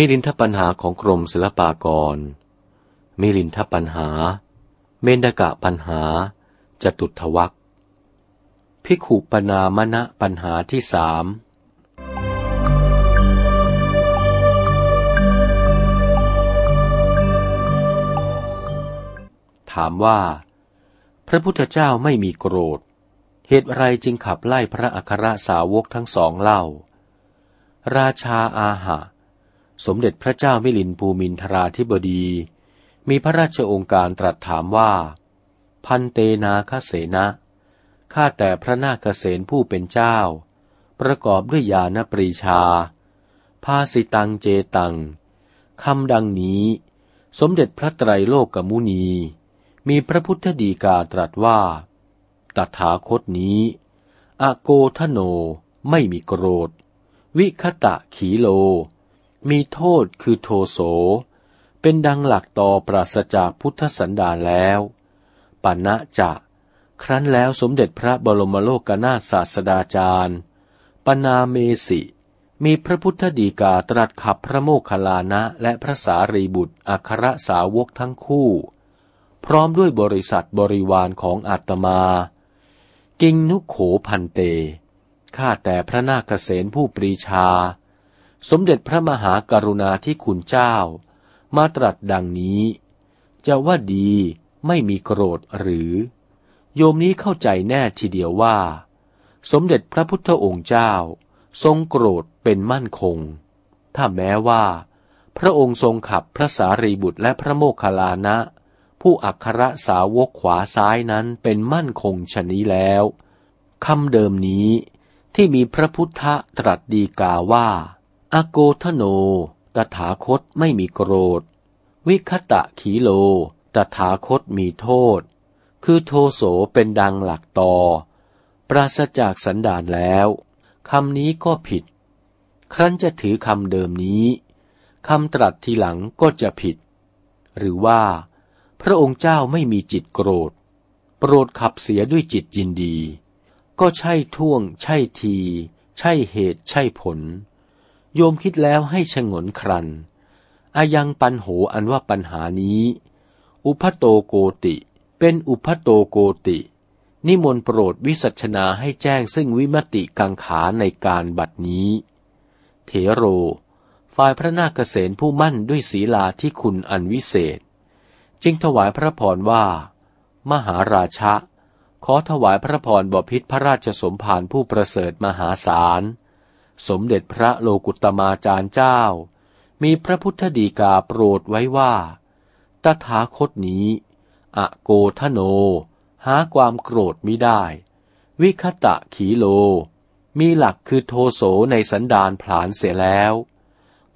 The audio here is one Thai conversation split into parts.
มิลินทปัญหาของกรมศิลปากร มิลินทปัญหา เมนกะปัญหา จตุทวักพิขุปนามณะปัญหาที่สามถามว่า พระพุทธเจ้าไม่มีโกรธ เหตุไรจึงขับไล่พระอัครสาวกทั้งสองเล่า ราชาอาหะ สมเด็จพระเจ้ามิลินภูมินทราธิบดี มีพระราชองค์การตรัสถามว่า พันเตนาคเสนะข้าแต่พระนาคเษนผู้เป็นเจ้า ประกอบด้วยญาณปรีชา ภาสิตังเจตังคำดังนี้ สมเด็จพระไตรโลกกมุนี มีพระพุทธดีกาตรัสว่า ตถาคตนี้ อโกทโนไม่มีโกรธ วิคตะขีโล มีโทษคือโทโส เป็นดังหลักต่อปราศจากพุทธสันดาแล้วปัณะจะครั้นแล้วสมเด็จพระบรมโลกนาถศาสดาจารย์ ปนาเมสิ มีพระพุทธดีกาตรัสขับพระโมคคัลลานะและพระสารีบุตรอัครสาวกทั้งคู่ พร้อมด้วยบริษัทบริวารของอาตมา กิงนุโขพันเต ข้าแต่พระนาคเษนผู้ปรีชา สมเด็จพระมหากรุณาที่คุณเจ้า มาตรัสดังนี้ จะว่าดีไม่มีโกรธหรือ โยมนี้เข้าใจแน่ทีเดียวว่า สมเด็จพระพุทธองค์เจ้า ทรงโกรธเป็นมั่นคง ถ้าแม้ว่า พระองค์ทรงขับพระสารีบุตรและพระโมคคัลลานะ ผู้อัครสาวกขวาซ้ายนั้นเป็นมั่นคงชนี้แล้วคำเดิมนี้ที่มีพระพุทธตรัสดีกาว่า อโกทโน ตถาคตไม่มีโกรธ วิคตะขีโล ตถาคตมีโทษ คือโทโสเป็นดังหลักต่อ ปราศจากสันดานแล้วคำนี้ก็ผิด ครั้นจะถือคำเดิมนี้คำตรัสทีหลังก็จะผิด หรือว่า พระองค์เจ้าไม่มีจิตโกรธ โปรดขับเสียด้วยจิตยินดี ก็ใช่ท่วง ใช่ที ใช่เหตุใช่ผล โยมคิดแล้วให้ชงนครันอายังปันโหอันว่าปัญหานี้ อุพโตโกติ เป็นอุพโตโกติ นิมนต์โปรดวิสัชนาให้แจ้งซึ่งวิมติกังขาในการบัดนี้ เถโร ฝ่ายพระนาคเษนผู้มั่นด้วยศีลาที่คุณอันวิเศษ จึงถวายพระพรว่า มหาราชะขอถวายพระพรบพิษพระราชสมภารผู้ประเสริฐมหาศาล สมเด็จพระโลกุตมาจารย์เจ้า มีพระพุทธดีกาโปรดไว้ว่า ตถาคตนี้ อโกทโน หาความโกรธมิได้ วิคตะขีโล มีหลักคือโทโสในสันดานผลานเสียแล้ว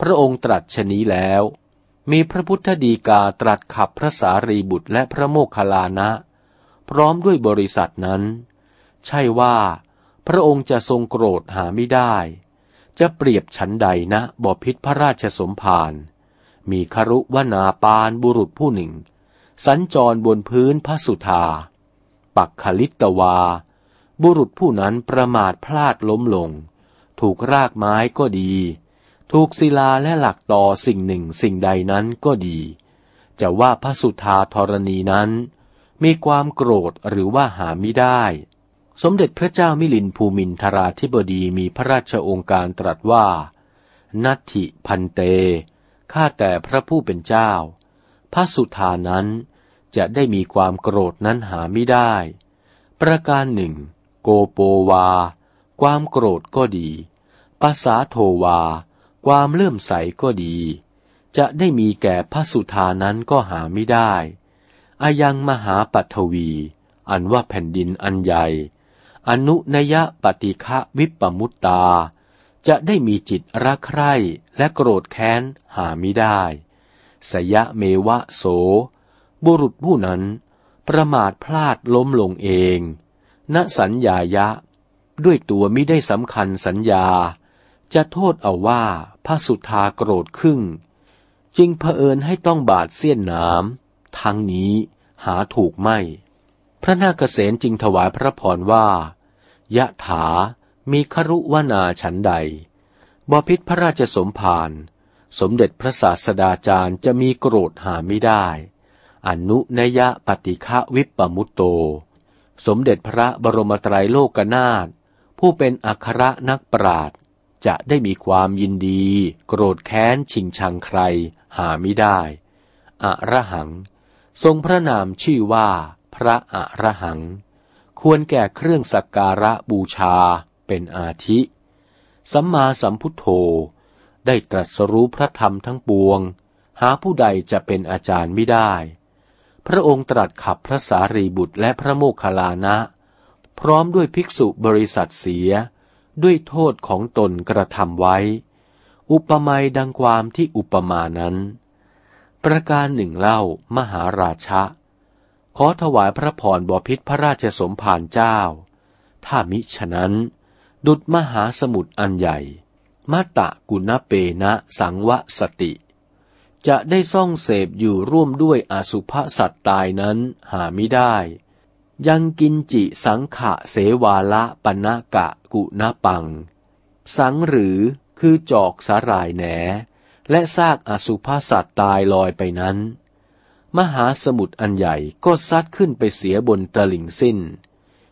พระองค์ตรัสชนี้แล้ว มีพระพุทธดีกาตรัสขับพระสารีบุตรและพระโมคคัลลานะ พร้อมด้วยบริษัทนั้น ใช่ว่า พระองค์จะทรงโกรธหาไม่ได้ จะเปรียบฉันใดนะบอพิษพระราชสมภารมีครุวนาปานบุรุษผู้หนึ่ง สัญจรบนพื้นพระสุธา ปักขลิตวา บุรุษผู้นั้นประมาทพลาดล้มลง ถูกรากไม้ก็ดี ถูกศิลาและหลักต่อสิ่งหนึ่งสิ่งใดนั้นก็ดี จะว่าพระสุธาธรณีนั้น มีความโกรธหรือว่าหาไม่ได้ สมเด็จพระเจ้ามิลินภูมินทราธิบดีมีพระราชองค์การตรัสว่า นัตถิพันเต ข้าแต่พระผู้เป็นเจ้า พระสุธานั้นจะได้มีความโกรธนั้นหาไม่ได้ ประการหนึ่ง โกโปวา ความโกรธก็ดีภาษาโทวา ความเลื่อมใสก็ดี จะได้มีแก่พระสุธานั้นก็หาไม่ได้อายังมหาปัทวี อันว่าแผ่นดินอันใหญ่ อนุนยปฏิฆะวิปปมุตตา จะได้มีจิตรักใคร่และโกรธแค้นหาไม่ได้ สยะเมวะโส บุรุษผู้นั้น ประมาทพลาดล้มลงเอง ณสัญญายะ ด้วยตัวมิได้สำคัญสัญญา จะโทษเอาว่าพระสุธาโกรธครึ่งจึงเผอิญให้ต้องบาดเสี้ยนน้ำทั้งนี้หาถูกไม่ พระนาคเษนจึงถวายพระพรว่ายะถา มีครุวนาฉันใด บพิษพระราชสมภารสมเด็จพระศาสดาจารย์จะมีโกรธหาไม่ได้ อนุนยะปฏิฆะวิปปมุตโต สมเด็จพระบรมไตรโลกนาถผู้เป็นอัครนักปราชญ์จะได้มีความยินดี โกรธแค้นชิงชังใครหาไม่ได้ อระหัง ทรงพระนามชื่อว่า พระอระหัง ควรแก่เครื่องสักการะบูชาเป็นอาทิ สัมมาสัมพุทโธ ได้ตรัสรู้พระธรรมทั้งปวง หาผู้ใดจะเป็นอาจารย์ไม่ได้ พระองค์ตรัสขับพระสารีบุตรและพระโมคคัลลานะ พร้อมด้วยภิกษุบริษัทเสีย ด้วยโทษของตนกระทำไว้ อุปมาดังความที่อุปมานั้น ประการหนึ่งเล่ามหาราชะ ขอถวายพระพรบพิษพระราชสมภารเจ้า ถ้ามิฉะนั้น ดุดมหาสมุทรอันใหญ่ มาตะกุณเปนะสังวสติ จะได้ซ่องเสพอยู่ร่วมด้วยอสุภสัตตายนั้นหาไม่ได้ ยังกินจิสังขะเสวาละปนกะกุณปัง สังหรือคือจอกสาหร่ายแหนและซากอสุภสัตตายลอยไปนั้น มหาสมุทรอันใหญ่ก็ซัดขึ้นไปเสียบนตลิ่งสิ้น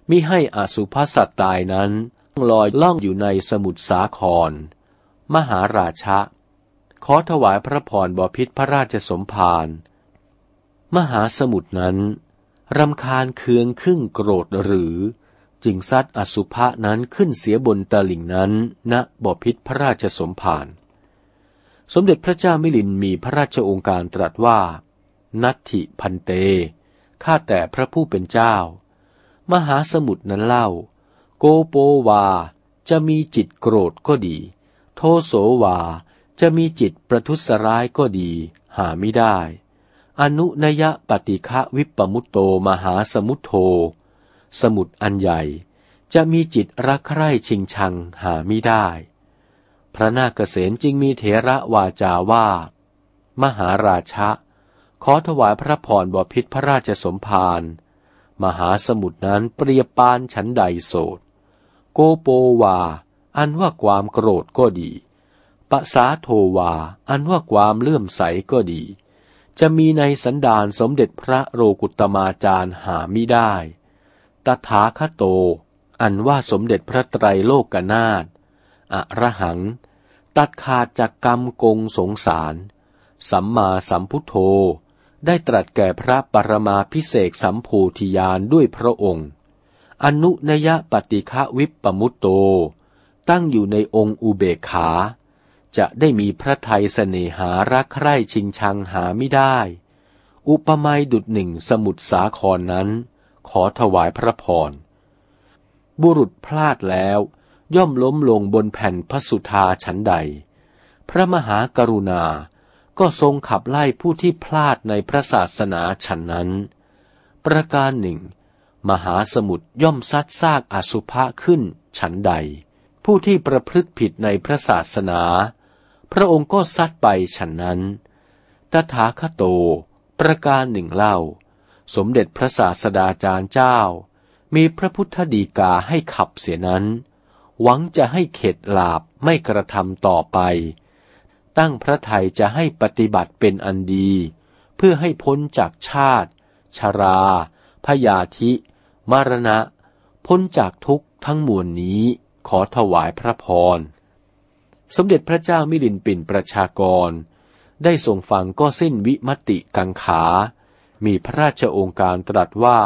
มิให้อสุภสัตตายนั้นลอยล่องอยู่ในสมุทรสาคร มหาราชะ ขอถวายพระพรบพิษพระราชสมภาร มหาสมุทรนั้นรำคาญเคืองครึ่งโกรธหรือ จึงซัดอสุภะนั้นขึ้นเสียบนตลิ่งนั้นณบพิษพระราชสมภาร สมเด็จพระเจ้ามิลินมีพระราชองค์การตรัสว่า นัตถิพันเต ข้าแต่พระผู้เป็นเจ้า มหาสมุทรนั้นเล่า โกโปวาจะมีจิตโกรธก็ดี โทโสวาจะมีจิตประทุษร้ายก็ดี หาไม่ได้ อนุนยปฏิฆะวิปปมุตโตมหาสมุทโธ สมุดอันใหญ่ จะมีจิตรักใคร่ชิงชังหาไม่ได้ พระนาคเษนจึงมีเถระวาจาว่า มหาราชะ ขอถวายพระพรบพิษพระราชสมภาร มหาสมุทรนั้นเปรียบปานฉันใดโสด โกโปวา อันว่าความโกรธก็ดีปะสาโทวา อันว่าความเลื่อมใสก็ดี จะมีในสันดานสมเด็จพระโรกุตมาจารย์หาไม่ได้ ตถาคโต อันว่าสมเด็จพระไตรโลกนาถอระหัง ตัดขาดจากกรรมกงสงสาร สัมมาสัมพุทโธ ได้ตรัสแก่พระปรมาพิเศษสัมโพธิญาณด้วยพระองค์ อนุนยปฏิฆะวิปปมุตโต ตั้งอยู่ในองค์อุเบกขา จะได้มีพระไทยเสน่หารักใคร่ชิงชังหาไม่ได้ อุปมาดุดหนึ่งสมุทรสาครนั้น ขอถวายพระพร บุรุษพลาดแล้วย่อมล้มลงบนแผ่นพระสุธาชั้นใด พระมหากรุณา ก็ทรงขับไล่ผู้ที่พลาดในพระศาสนาฉันนั้น ประการหนึ่ง มหาสมุทรย่อมซัดซากอสุภะขึ้นฉันใด ผู้ที่ประพฤติผิดในพระศาสนา พระองค์ก็ซัดไปฉันนั้น ตถาคโต ประการหนึ่งเล่า สมเด็จพระศาสดาจารย์เจ้า มีพระพุทธดีกาให้ขับเสียนั้น หวังจะให้เข็ดหลาบไม่กระทำต่อไป ตั้งพระไทยจะให้ปฏิบัติเป็นอันดี เพื่อให้พ้นจากชาติ ชรา พยาธิ มรณะ พ้นจากทุกข์ทั้งมวลนี้ขอถวายพระพร สมเด็จพระเจ้ามิลินปินประชากร ได้ทรงฟังก็สิ้นวิมติกังขา มีพระราชองค์การตรัสว่า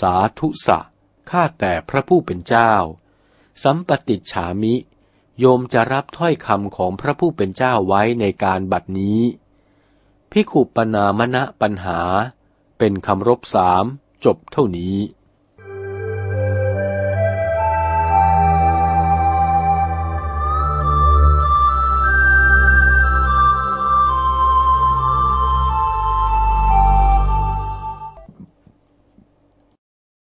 สาธุสะข้าแต่พระผู้เป็นเจ้า สัมปติฉามิ โยมจะรับถ้อยคำของพระผู้เป็นเจ้าไว้ในการบัดนี้พิขุปนามณะปัญหา เป็นคำรบสามจบเท่านี้